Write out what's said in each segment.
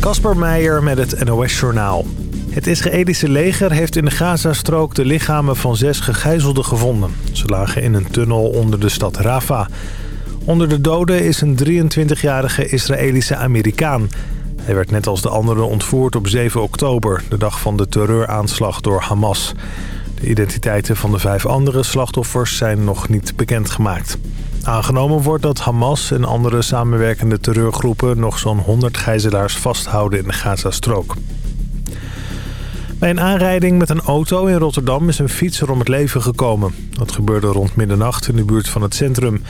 Kasper Meijer met het NOS-journaal. Het Israëlische leger heeft in de Gazastrook de lichamen van zes gegijzelden gevonden. Ze lagen in een tunnel onder de stad Rafah. Onder de doden is een 23-jarige Israëlische Amerikaan. Hij werd net als de anderen ontvoerd op 7 oktober, de dag van de terreuraanslag door Hamas. De identiteiten van de vijf andere slachtoffers zijn nog niet bekendgemaakt. Aangenomen wordt dat Hamas en andere samenwerkende terreurgroepen... nog zo'n 100 gijzelaars vasthouden in de Gazastrook. Bij een aanrijding met een auto in Rotterdam is een fietser om het leven gekomen. Dat gebeurde rond middernacht in de buurt van het centrum.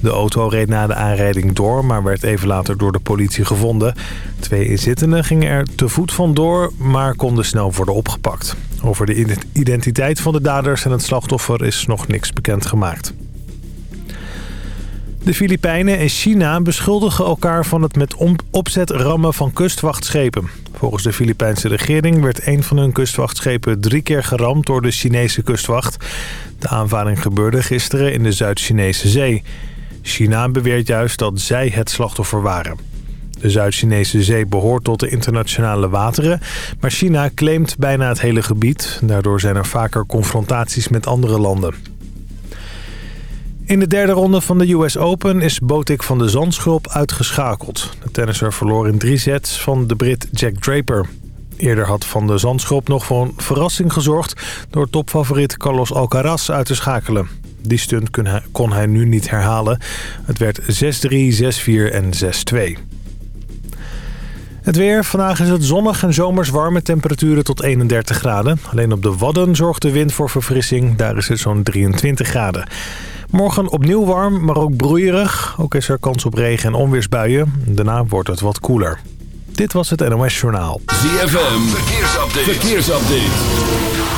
De auto reed na de aanrijding door, maar werd even later door de politie gevonden. Twee inzittenden gingen er te voet vandoor, maar konden snel worden opgepakt. Over de identiteit van de daders en het slachtoffer is nog niks bekendgemaakt. De Filipijnen en China beschuldigen elkaar van het met opzet rammen van kustwachtschepen. Volgens de Filipijnse regering werd een van hun kustwachtschepen drie keer geramd door de Chinese kustwacht. De aanvaring gebeurde gisteren in de Zuid-Chinese zee. China beweert juist dat zij het slachtoffer waren. De Zuid-Chinese zee behoort tot de internationale wateren, maar China claimt bijna het hele gebied. Daardoor zijn er vaker confrontaties met andere landen. In de derde ronde van de US Open is Botik van de Zandschulp uitgeschakeld. De tennisser verloor in drie sets van de Brit Jack Draper. Eerder had Van de Zandschulp nog voor een verrassing gezorgd... door topfavoriet Carlos Alcaraz uit te schakelen. Die stunt kon hij nu niet herhalen. Het werd 6-3, 6-4 en 6-2. Het weer. Vandaag is het zonnig en zomers warme temperaturen tot 31 graden. Alleen op de Wadden zorgt de wind voor verfrissing. Daar is het zo'n 23 graden. Morgen opnieuw warm, maar ook broeierig. Ook is er kans op regen en onweersbuien. Daarna wordt het wat koeler. Dit was het NOS Journaal. ZFM, verkeersupdate. verkeersupdate.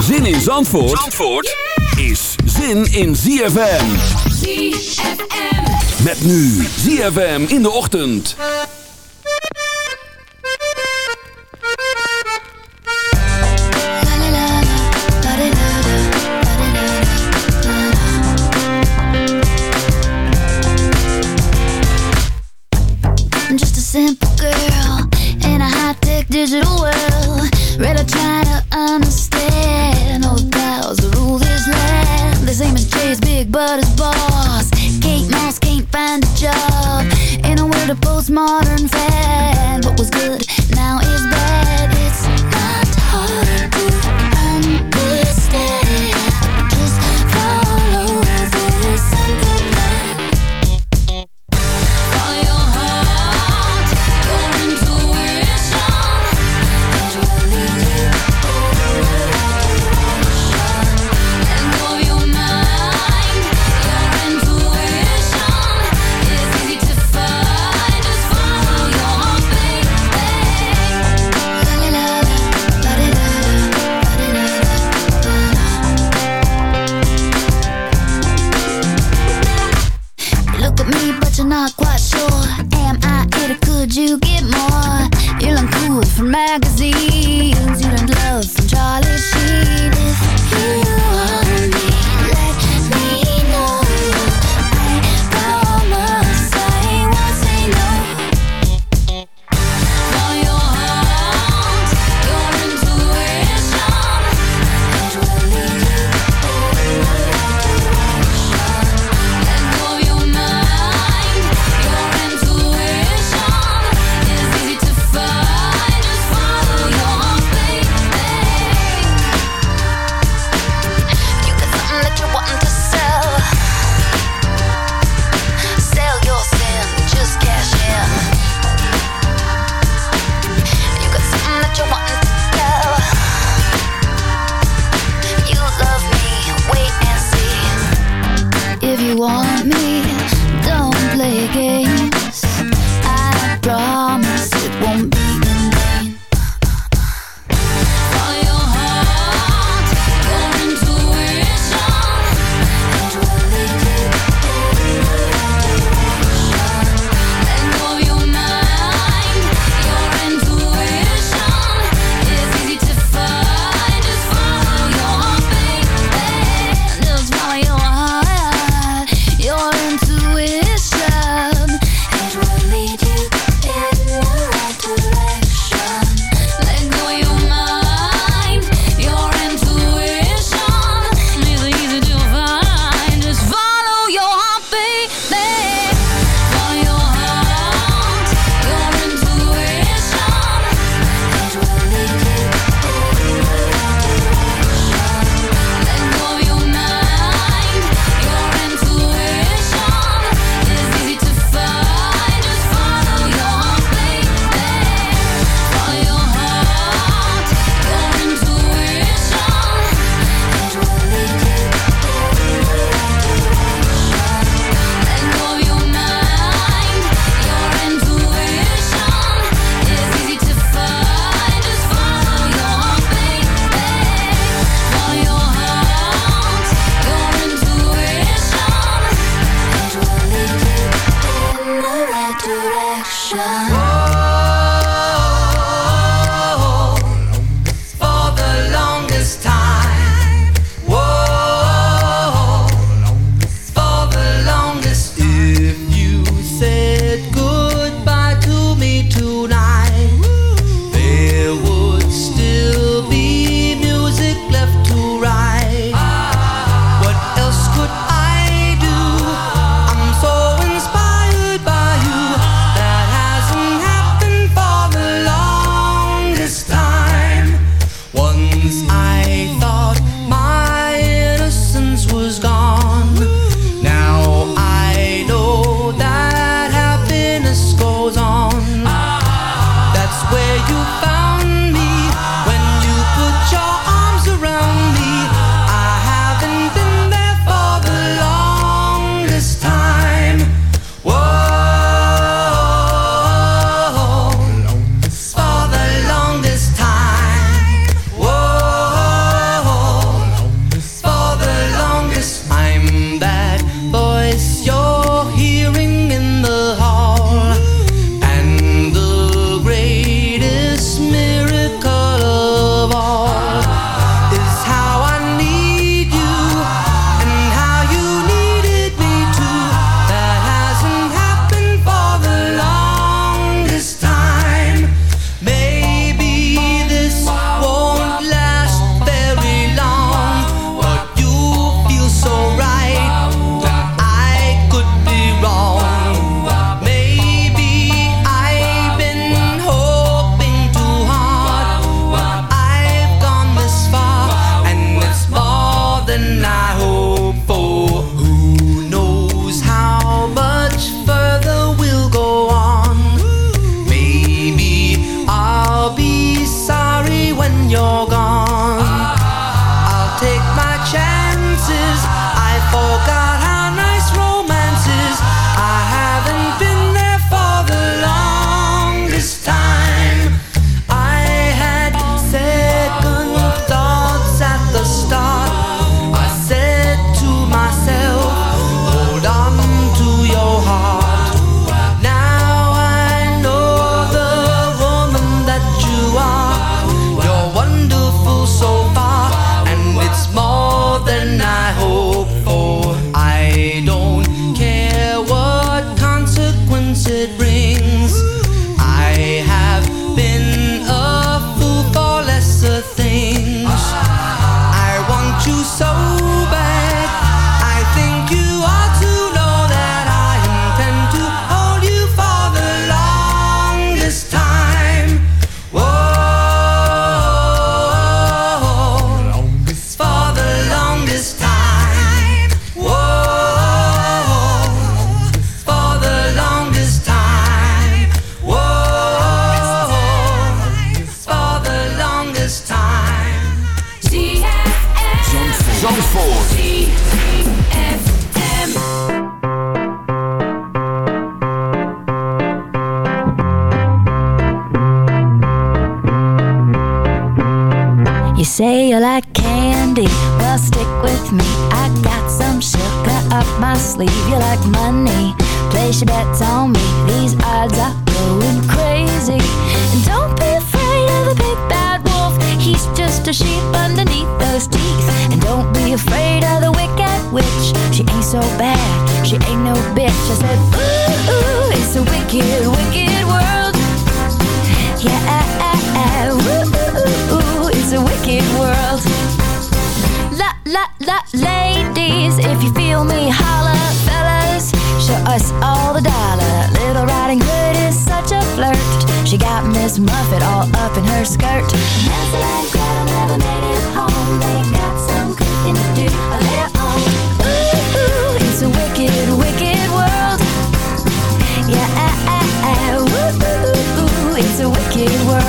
Zin in Zandvoort, Zandvoort is zin in ZFM. ZFM. Met nu ZFM in de ochtend. I'm just a simple girl in a high-tech digital but it's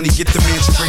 Money, get the mansion,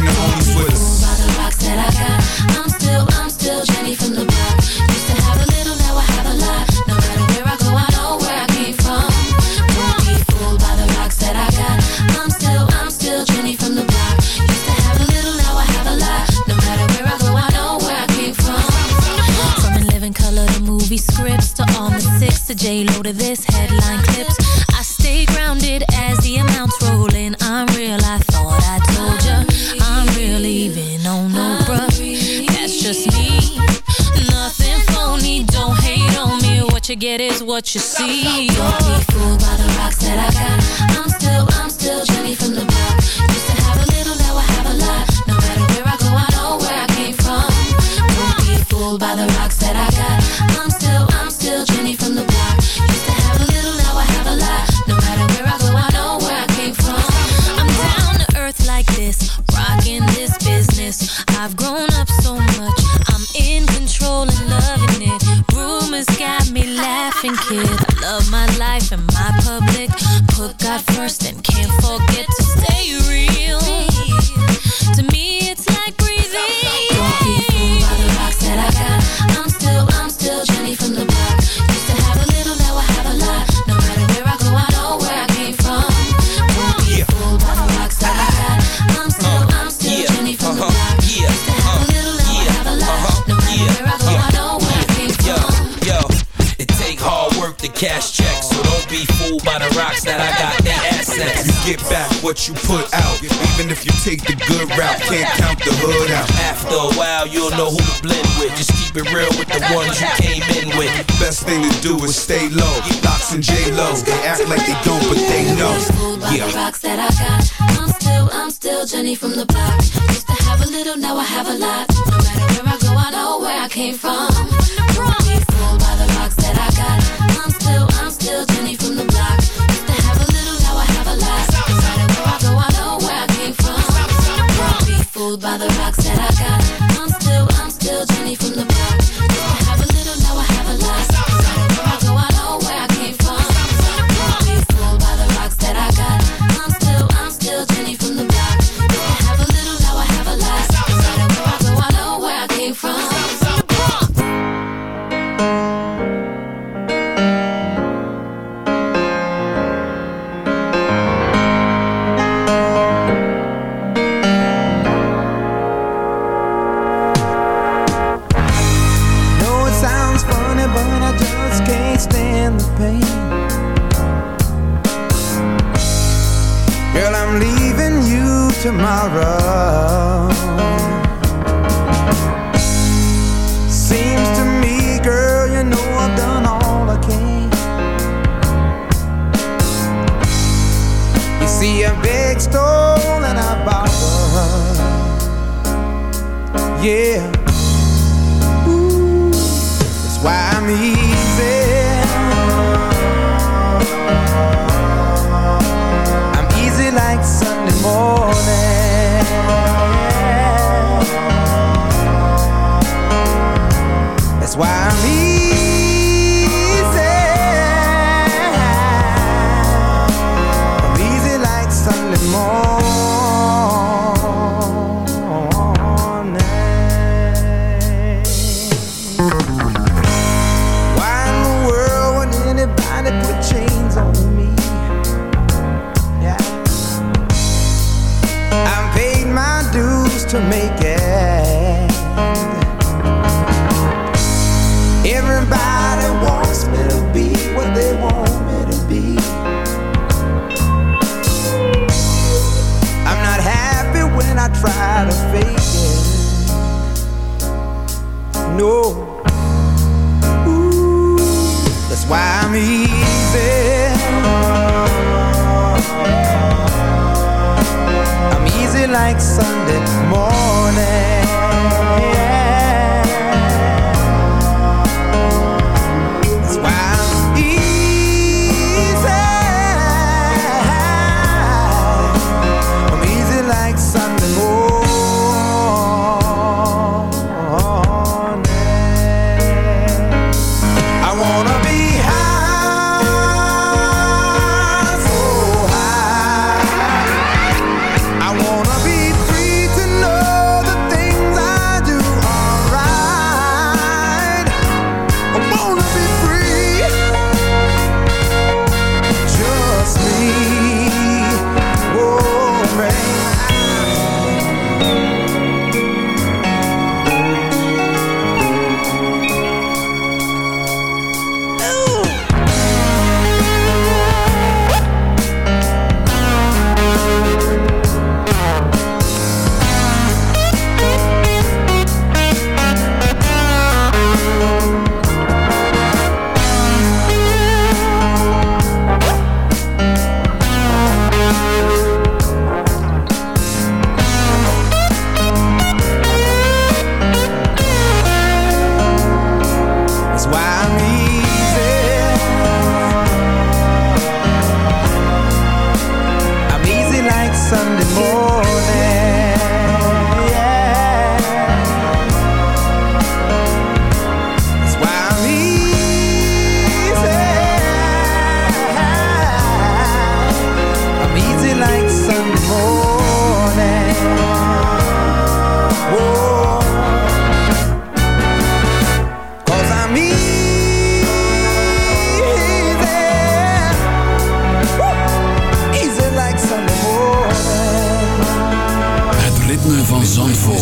low. Zandvoort.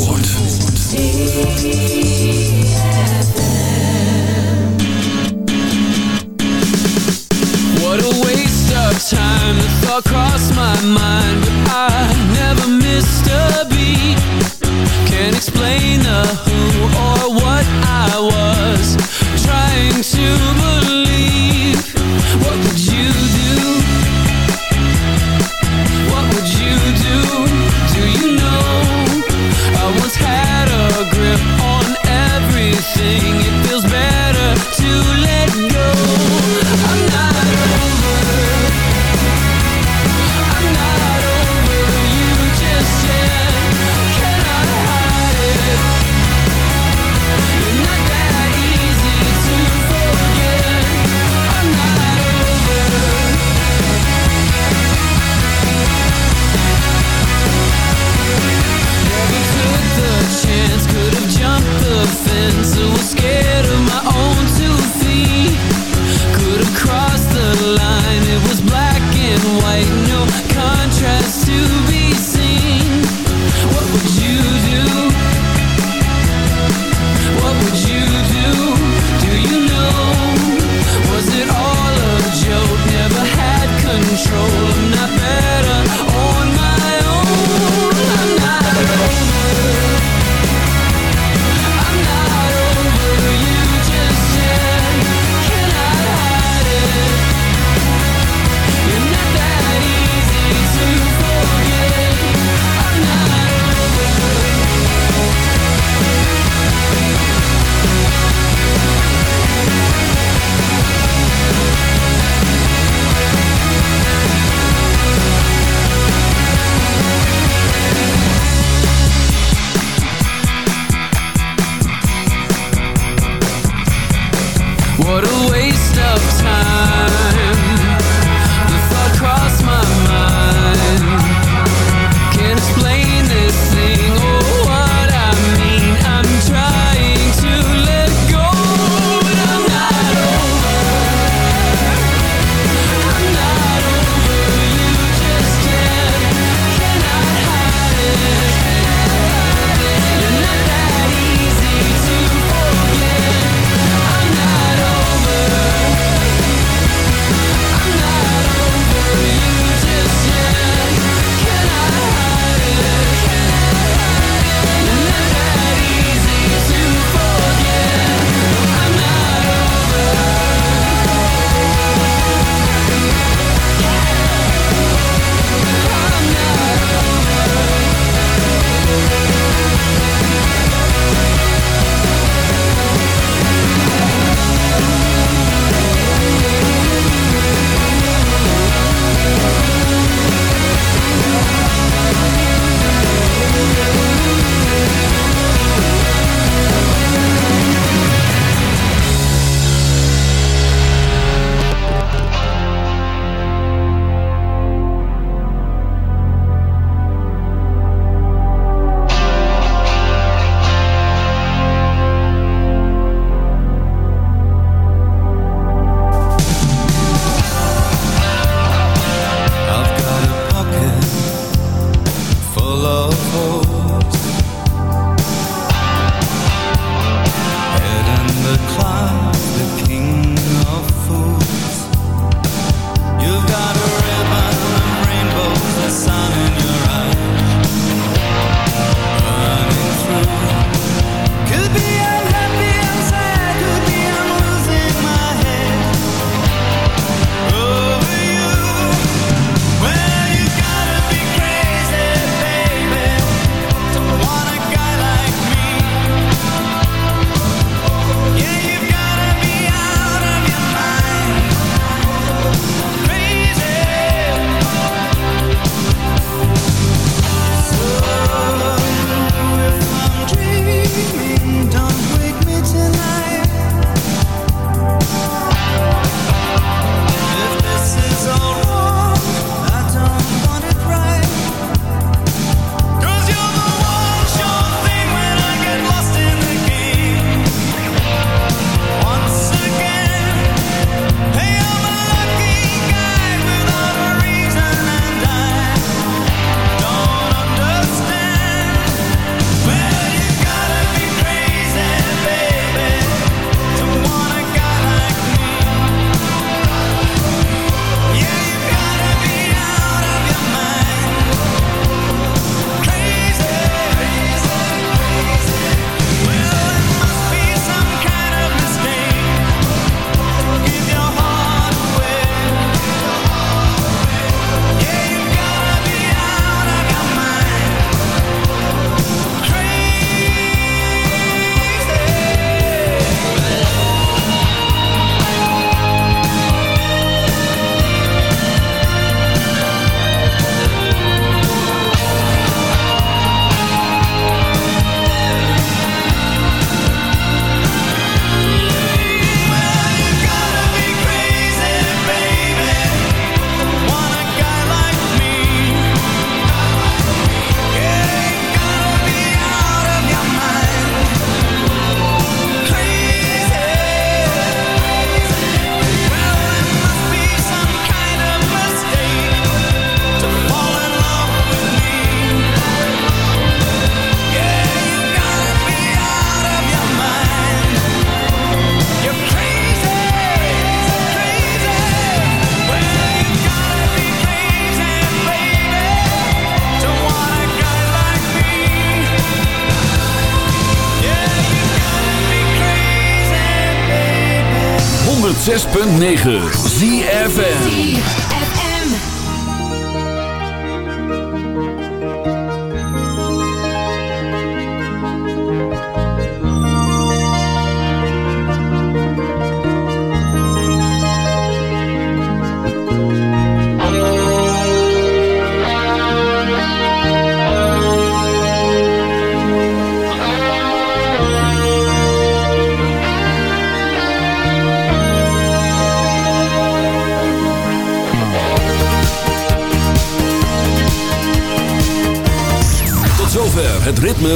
9.